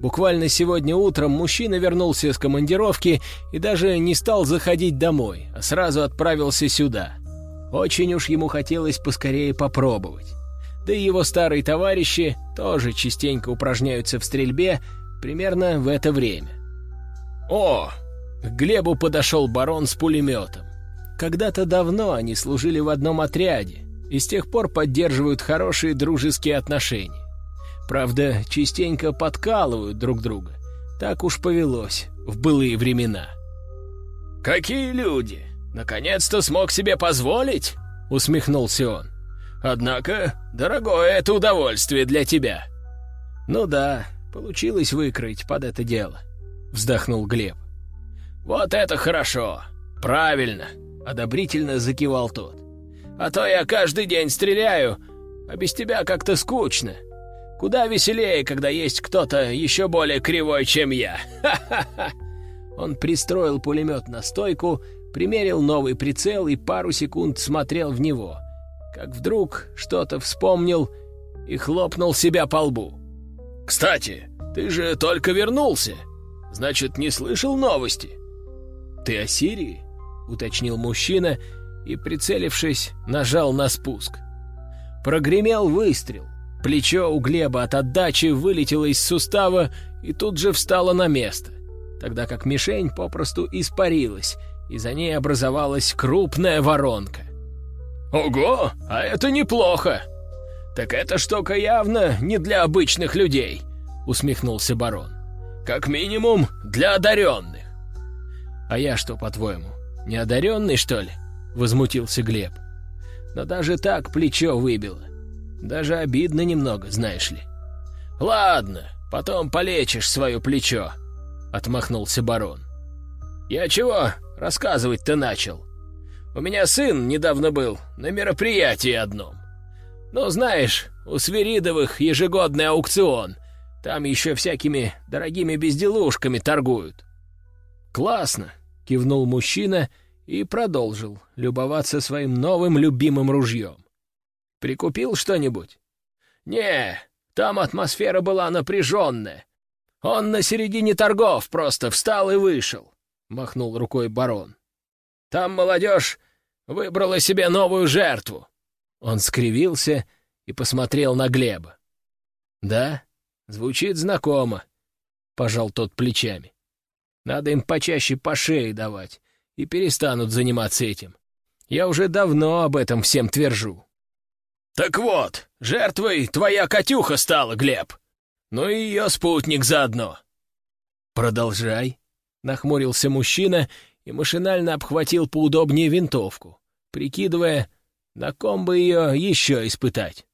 Speaker 1: Буквально сегодня утром мужчина вернулся с командировки и даже не стал заходить домой, а сразу отправился сюда. Очень уж ему хотелось поскорее попробовать. Да и его старые товарищи тоже частенько упражняются в стрельбе примерно в это время. О! К Глебу подошел барон с пулеметом. Когда-то давно они служили в одном отряде и с тех пор поддерживают хорошие дружеские отношения. Правда, частенько подкалывают друг друга. Так уж повелось в былые времена. «Какие люди! Наконец-то смог себе позволить?» — усмехнулся он. «Однако, дорогое это удовольствие для тебя». «Ну да, получилось выкроить под это дело», — вздохнул Глеб. «Вот это хорошо! Правильно!» Одобрительно закивал тот. «А то я каждый день стреляю, а без тебя как-то скучно. Куда веселее, когда есть кто-то еще более кривой, чем я. Ха-ха-ха!» Он пристроил пулемет на стойку, примерил новый прицел и пару секунд смотрел в него. Как вдруг что-то вспомнил и хлопнул себя по лбу. «Кстати, ты же только вернулся. Значит, не слышал новости?» «Ты о Сирии?» — уточнил мужчина и, прицелившись, нажал на спуск. Прогремел выстрел. Плечо у Глеба от отдачи вылетело из сустава и тут же встало на место, тогда как мишень попросту испарилась, и за ней образовалась крупная воронка. «Ого, а это неплохо! Так эта штука явно не для обычных людей», — усмехнулся барон. «Как минимум для одаренных». «А я что, по-твоему, «Неодаренный, что ли?» — возмутился Глеб. «Но даже так плечо выбило. Даже обидно немного, знаешь ли». «Ладно, потом полечишь свое плечо», — отмахнулся барон. «Я чего рассказывать-то начал? У меня сын недавно был на мероприятии одном. Ну, знаешь, у Свиридовых ежегодный аукцион. Там еще всякими дорогими безделушками торгуют». «Классно кивнул мужчина и продолжил любоваться своим новым любимым ружьем. «Прикупил что-нибудь?» «Не, там атмосфера была напряженная. Он на середине торгов просто встал и вышел», — махнул рукой барон. «Там молодежь выбрала себе новую жертву. Он скривился и посмотрел на Глеба. «Да, звучит знакомо», — пожал тот плечами. «Надо им почаще по шее давать, и перестанут заниматься этим. Я уже давно об этом всем твержу».
Speaker 2: «Так вот, жертвой твоя Катюха стала, Глеб. Ну и ее спутник заодно».
Speaker 1: «Продолжай», — нахмурился мужчина и машинально обхватил поудобнее винтовку, прикидывая, на ком бы ее еще испытать.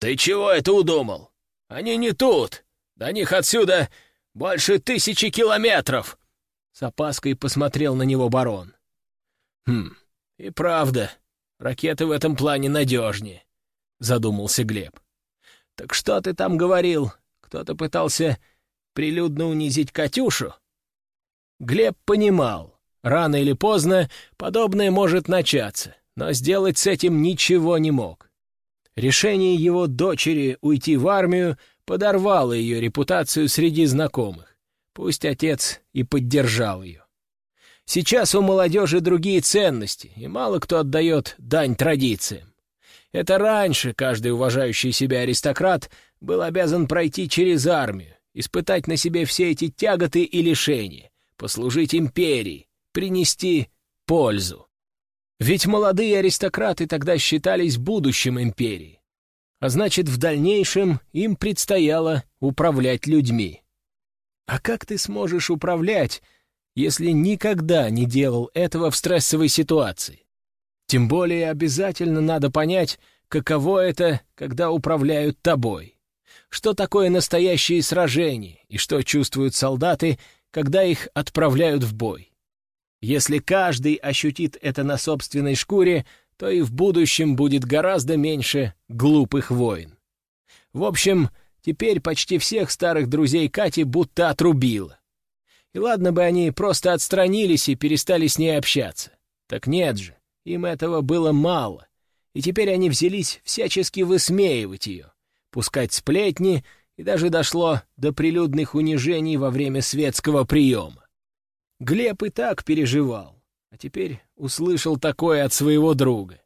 Speaker 2: «Ты чего это удумал? Они не тут. До них отсюда больше тысячи километров!»
Speaker 1: С опаской посмотрел на него барон. «Хм, и правда, ракеты в этом плане надежнее», — задумался Глеб. «Так что ты там говорил? Кто-то пытался прилюдно унизить Катюшу?» Глеб понимал, рано или поздно подобное может начаться, но сделать с этим ничего не мог. Решение его дочери уйти в армию подорвало ее репутацию среди знакомых. Пусть отец и поддержал ее. Сейчас у молодежи другие ценности, и мало кто отдает дань традициям. Это раньше каждый уважающий себя аристократ был обязан пройти через армию, испытать на себе все эти тяготы и лишения, послужить империи, принести пользу. Ведь молодые аристократы тогда считались будущим империи. А значит, в дальнейшем им предстояло управлять людьми. А как ты сможешь управлять, если никогда не делал этого в стрессовой ситуации? Тем более обязательно надо понять, каково это, когда управляют тобой. Что такое настоящие сражения и что чувствуют солдаты, когда их отправляют в бой. Если каждый ощутит это на собственной шкуре, то и в будущем будет гораздо меньше глупых войн. В общем, теперь почти всех старых друзей Кати будто отрубило. И ладно бы они просто отстранились и перестали с ней общаться. Так нет же, им этого было мало. И теперь они взялись всячески высмеивать ее, пускать сплетни, и даже дошло до прилюдных унижений во время светского приема. Глеб и так переживал, а теперь услышал такое от своего друга.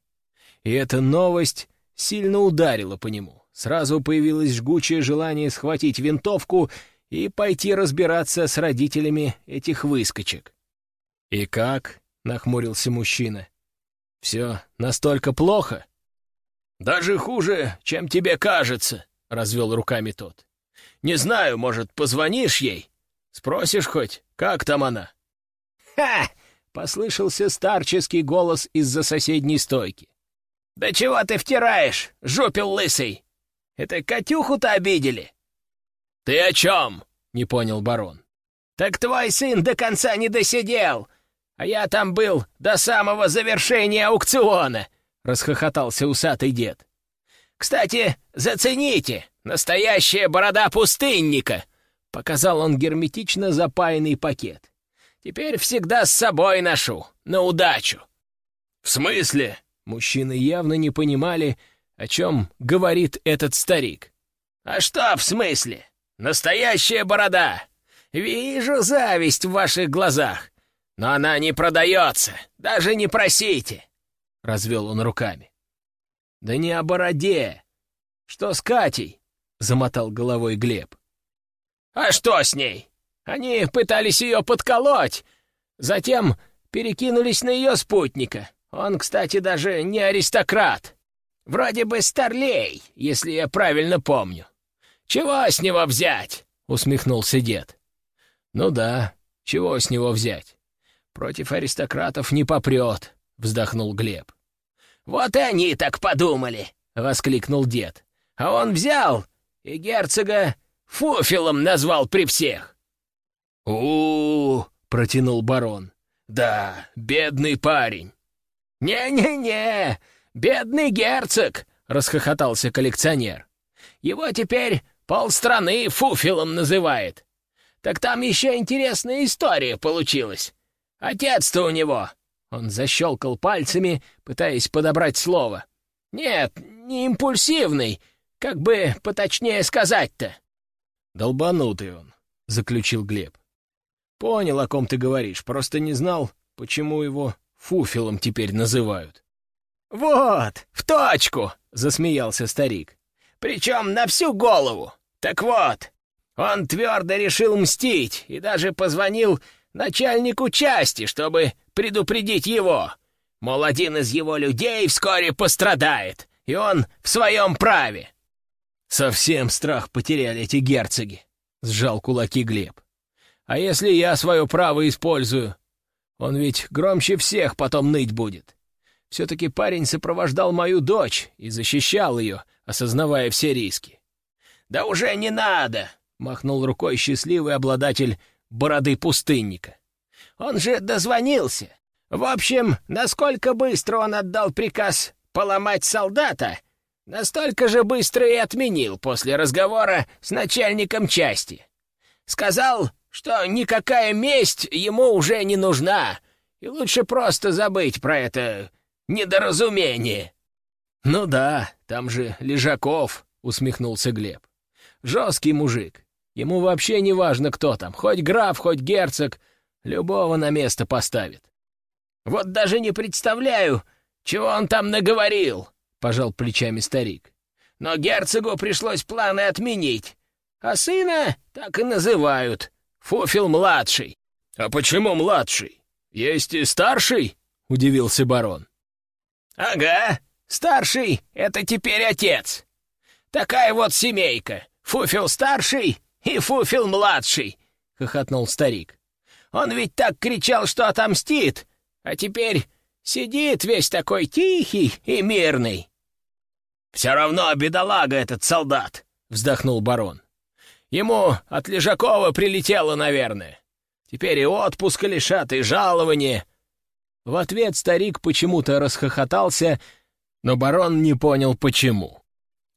Speaker 1: И эта новость сильно ударила по нему. Сразу появилось жгучее желание схватить винтовку и пойти разбираться с родителями этих выскочек. «И как?» — нахмурился мужчина. «Все настолько плохо?»
Speaker 2: «Даже хуже, чем тебе кажется», — развел руками тот. «Не знаю, может, позвонишь ей? Спросишь хоть, как там она?»
Speaker 1: «Ха!» — послышался старческий голос из-за соседней стойки.
Speaker 2: «Да чего ты втираешь, жупел лысый? Это Катюху-то обидели?» «Ты о чем?» — не понял барон.
Speaker 1: «Так твой сын до конца не досидел, а я там был до самого завершения аукциона!» — расхохотался усатый дед. «Кстати, зацените, настоящая борода пустынника!» — показал он герметично запаянный пакет. Теперь всегда с собой ношу, на удачу».
Speaker 2: «В смысле?»
Speaker 1: Мужчины явно не понимали, о чем говорит этот старик.
Speaker 2: «А что в смысле? Настоящая борода! Вижу зависть в ваших глазах, но она не продается, даже не просите!» — развел он руками.
Speaker 1: «Да не о бороде! Что с Катей?» — замотал головой Глеб.
Speaker 2: «А что с ней?
Speaker 1: Они пытались ее подколоть, затем перекинулись на ее спутника. Он, кстати, даже не аристократ. Вроде бы старлей, если я правильно помню.
Speaker 2: Чего с него взять?» — усмехнулся дед.
Speaker 1: «Ну да, чего с него взять? Против аристократов не попрет», — вздохнул Глеб.
Speaker 2: «Вот и они так подумали!» — воскликнул дед. «А он взял и герцога Фуфелом назвал при всех
Speaker 1: у, протянул барон.
Speaker 2: «Да, бедный парень».
Speaker 1: «Не-не-не, бедный герцог!» — расхохотался коллекционер. «Его теперь полстраны фуфелом называет. Так там еще интересная история получилась. Отец-то у него...» Он защелкал пальцами, пытаясь подобрать слово. «Нет, не импульсивный, как бы поточнее сказать-то». «Долбанутый он», — заключил Глеб. «Понял, о ком ты говоришь, просто не знал, почему его Фуфелом теперь называют».
Speaker 2: «Вот, в точку!» — засмеялся старик. «Причем на всю голову. Так вот, он твердо решил мстить и даже позвонил начальнику части, чтобы предупредить его. Мол, один из его людей вскоре пострадает, и он в своем праве».
Speaker 1: «Совсем страх потеряли эти герцоги», — сжал кулаки Глеб. «А если я свое право использую? Он ведь громче всех потом ныть будет. Все-таки парень сопровождал мою дочь и защищал ее, осознавая все риски.
Speaker 2: «Да уже не надо!» — махнул рукой счастливый обладатель бороды пустынника. «Он же дозвонился. В общем, насколько быстро он отдал приказ поломать солдата, настолько же быстро и отменил после разговора с начальником части. Сказал, что никакая месть ему уже не нужна, и лучше просто забыть про это недоразумение».
Speaker 1: «Ну да, там же Лежаков», — усмехнулся Глеб. «Жесткий мужик. Ему вообще не важно, кто там, хоть граф, хоть герцог, любого на место поставит».
Speaker 2: «Вот даже не представляю, чего он там наговорил», — пожал плечами старик. «Но герцогу пришлось планы отменить, а сына так и называют — Фуфел-младший».
Speaker 3: «А почему младший? Есть и старший?» — удивился барон.
Speaker 2: «Ага, старший — это теперь отец. Такая вот семейка. Фуфел-старший и Фуфел-младший», — хохотнул старик. «Он ведь так кричал, что отомстит, а теперь сидит весь такой тихий и мирный».
Speaker 3: «Все равно бедолага этот солдат», — вздохнул барон. «Ему от Лежакова прилетело, наверное. Теперь и отпуска лишат, и жалование.
Speaker 1: В ответ старик почему-то расхохотался, но барон не понял, почему.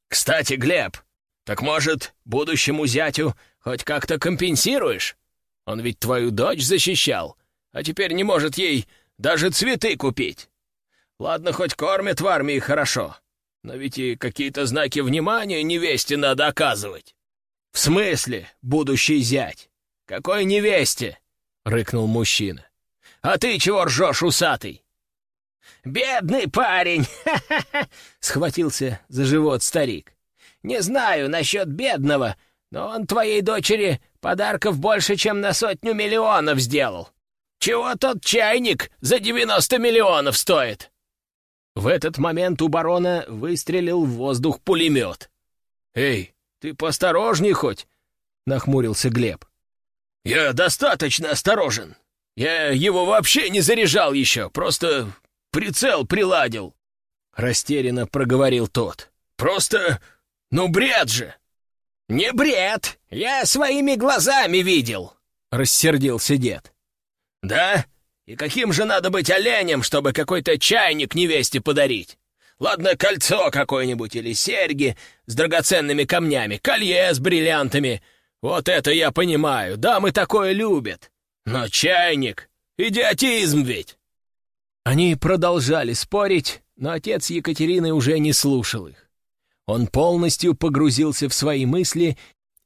Speaker 3: «Кстати, Глеб, так, может, будущему зятю хоть как-то компенсируешь? Он ведь твою дочь защищал, а теперь не может ей даже цветы купить. Ладно, хоть кормят в армии хорошо, но ведь и какие-то знаки внимания невесте надо оказывать».
Speaker 1: «В смысле, будущий зять? Какой невесте?» — рыкнул мужчина.
Speaker 3: А ты чего ржешь, усатый?»
Speaker 2: «Бедный парень!» — схватился за живот старик. «Не знаю насчет бедного, но он твоей дочери подарков больше, чем на сотню миллионов сделал. Чего тот чайник за девяносто миллионов стоит?»
Speaker 1: В этот момент у барона выстрелил в воздух пулемет.
Speaker 3: «Эй, ты посторожней хоть!» — нахмурился Глеб. «Я достаточно осторожен. Я его вообще не заряжал еще, просто прицел приладил. Растерянно проговорил тот. Просто... ну бред же!
Speaker 2: Не бред! Я своими глазами видел! Рассердился дед.
Speaker 3: Да? И каким же надо быть оленем, чтобы какой-то чайник невесте подарить? Ладно, кольцо какое-нибудь или серьги с драгоценными камнями, колье с бриллиантами. Вот это я понимаю, дамы такое любят. Но чайник — идиотизм ведь!»
Speaker 1: Они продолжали спорить, но отец Екатерины уже не слушал их. Он полностью погрузился в свои мысли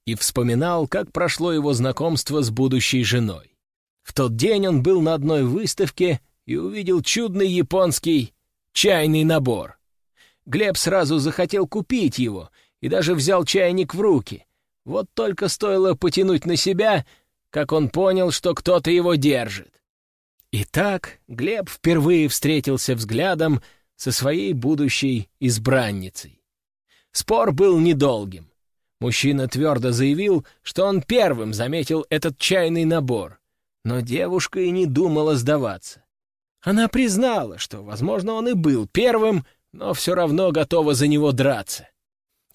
Speaker 1: и вспоминал, как прошло его знакомство с будущей женой. В тот день он был на одной выставке и увидел чудный японский чайный набор. Глеб сразу захотел купить его и даже взял чайник в руки. Вот только стоило потянуть на себя — как он понял, что кто-то его держит. Итак, Глеб впервые встретился взглядом со своей будущей избранницей. Спор был недолгим. Мужчина твердо заявил, что он первым заметил этот чайный набор, но девушка и не думала сдаваться. Она признала, что, возможно, он и был первым, но все равно готова за него драться.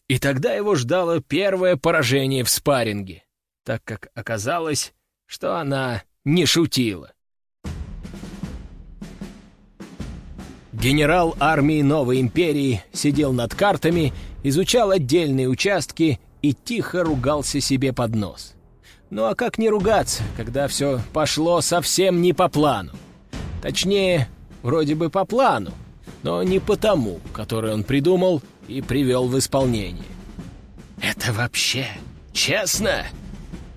Speaker 1: И тогда его ждало первое поражение в спарринге так как оказалось, что она не шутила. Генерал армии Новой Империи сидел над картами, изучал отдельные участки и тихо ругался себе под нос. Ну а как не ругаться, когда все пошло совсем не по плану? Точнее, вроде бы по плану, но не по тому, который он придумал и привел в исполнение. «Это вообще честно?»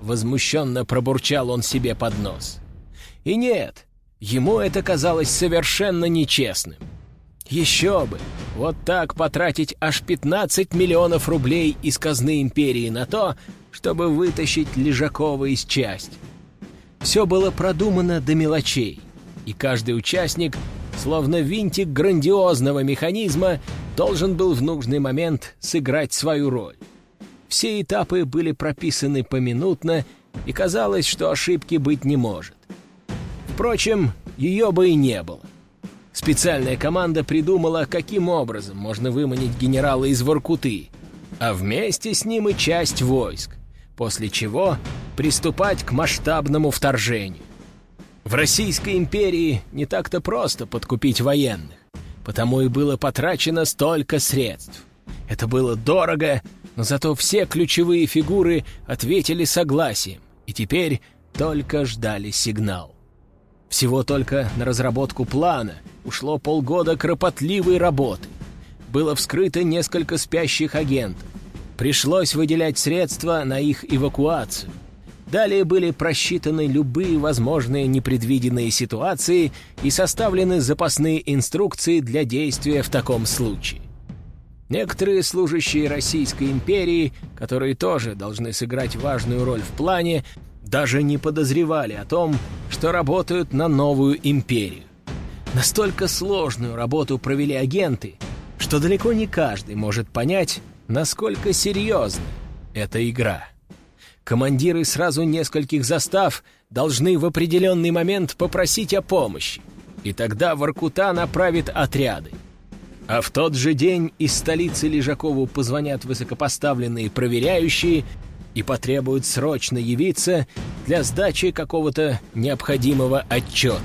Speaker 1: Возмущенно пробурчал он себе под нос. И нет, ему это казалось совершенно нечестным. Еще бы! Вот так потратить аж 15 миллионов рублей из казны империи на то, чтобы вытащить Лежакова из части. Все было продумано до мелочей, и каждый участник, словно винтик грандиозного механизма, должен был в нужный момент сыграть свою роль. Все этапы были прописаны поминутно, и казалось, что ошибки быть не может. Впрочем, ее бы и не было. Специальная команда придумала, каким образом можно выманить генерала из Воркуты, а вместе с ним и часть войск, после чего приступать к масштабному вторжению. В Российской империи не так-то просто подкупить военных, потому и было потрачено столько средств. Это было дорого, но зато все ключевые фигуры ответили согласием, и теперь только ждали сигнал. Всего только на разработку плана ушло полгода кропотливой работы. Было вскрыто несколько спящих агентов. Пришлось выделять средства на их эвакуацию. Далее были просчитаны любые возможные непредвиденные ситуации и составлены запасные инструкции для действия в таком случае. Некоторые служащие Российской империи, которые тоже должны сыграть важную роль в плане, даже не подозревали о том, что работают на новую империю. Настолько сложную работу провели агенты, что далеко не каждый может понять, насколько серьезна эта игра. Командиры сразу нескольких застав должны в определенный момент попросить о помощи, и тогда Воркута направит отряды. А в тот же день из столицы Лежакову позвонят высокопоставленные проверяющие и потребуют срочно явиться для сдачи какого-то необходимого отчета.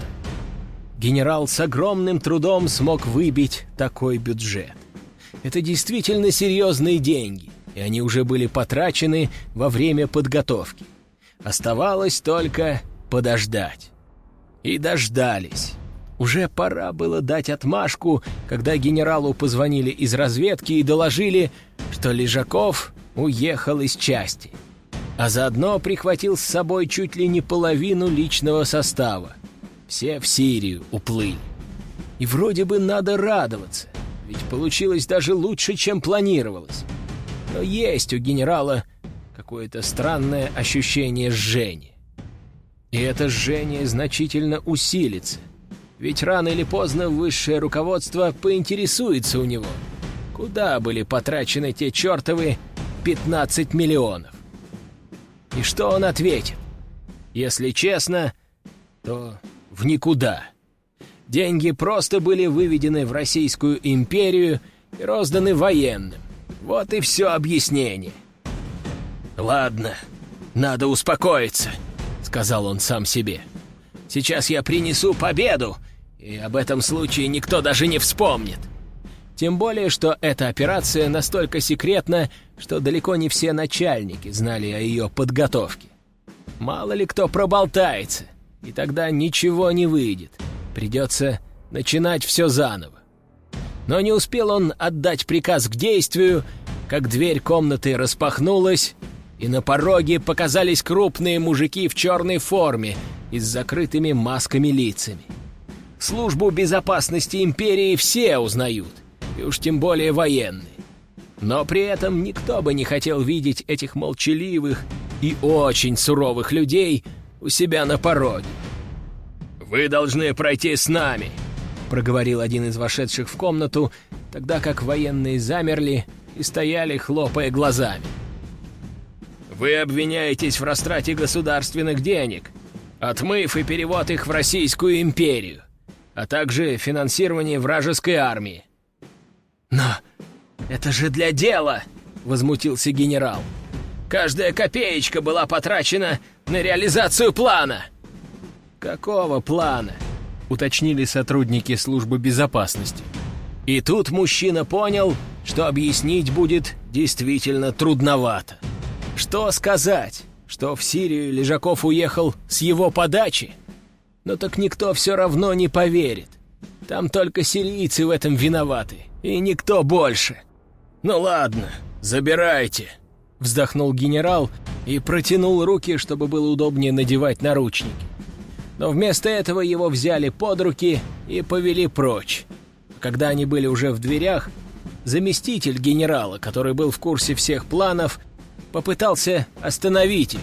Speaker 1: Генерал с огромным трудом смог выбить такой бюджет. Это действительно серьезные деньги, и они уже были потрачены во время подготовки. Оставалось только подождать. И дождались. Уже пора было дать отмашку, когда генералу позвонили из разведки и доложили, что Лежаков уехал из части. А заодно прихватил с собой чуть ли не половину личного состава. Все в Сирию уплыли. И вроде бы надо радоваться, ведь получилось даже лучше, чем планировалось. Но есть у генерала какое-то странное ощущение жжения. И это жжение значительно усилится, ведь рано или поздно высшее руководство поинтересуется у него, куда были потрачены те чертовы 15 миллионов. И что он ответит? Если честно, то в никуда. Деньги просто были выведены в Российскую империю и розданы военным. Вот и все объяснение. «Ладно, надо успокоиться», — сказал он сам себе. «Сейчас я принесу победу, и об этом случае никто даже не вспомнит». Тем более, что эта операция настолько секретна, что далеко не все начальники знали о ее подготовке. Мало ли кто проболтается, и тогда ничего не выйдет. Придется начинать все заново. Но не успел он отдать приказ к действию, как дверь комнаты распахнулась, и на пороге показались крупные мужики в черной форме и с закрытыми масками лицами. Службу безопасности империи все узнают — и уж тем более военные. Но при этом никто бы не хотел видеть этих молчаливых и очень суровых людей у себя на пороге. «Вы должны пройти с нами», — проговорил один из вошедших в комнату, тогда как военные замерли и стояли, хлопая глазами. «Вы обвиняетесь в растрате государственных денег, отмыв и перевод их в Российскую империю, а также финансирование вражеской армии. «Но это же для дела!» — возмутился генерал. «Каждая копеечка была потрачена на реализацию плана!» «Какого плана?» — уточнили сотрудники службы безопасности. И тут мужчина понял, что объяснить будет действительно трудновато. Что сказать? Что в Сирию Лежаков уехал с его подачи? Но так никто все равно не поверит. Там только сирийцы в этом виноваты и никто больше. Ну ладно, забирайте, вздохнул генерал и протянул руки, чтобы было удобнее надевать наручники. Но вместо этого его взяли под руки и повели прочь. Когда они были уже в дверях, заместитель генерала, который был в курсе всех планов, попытался остановить их,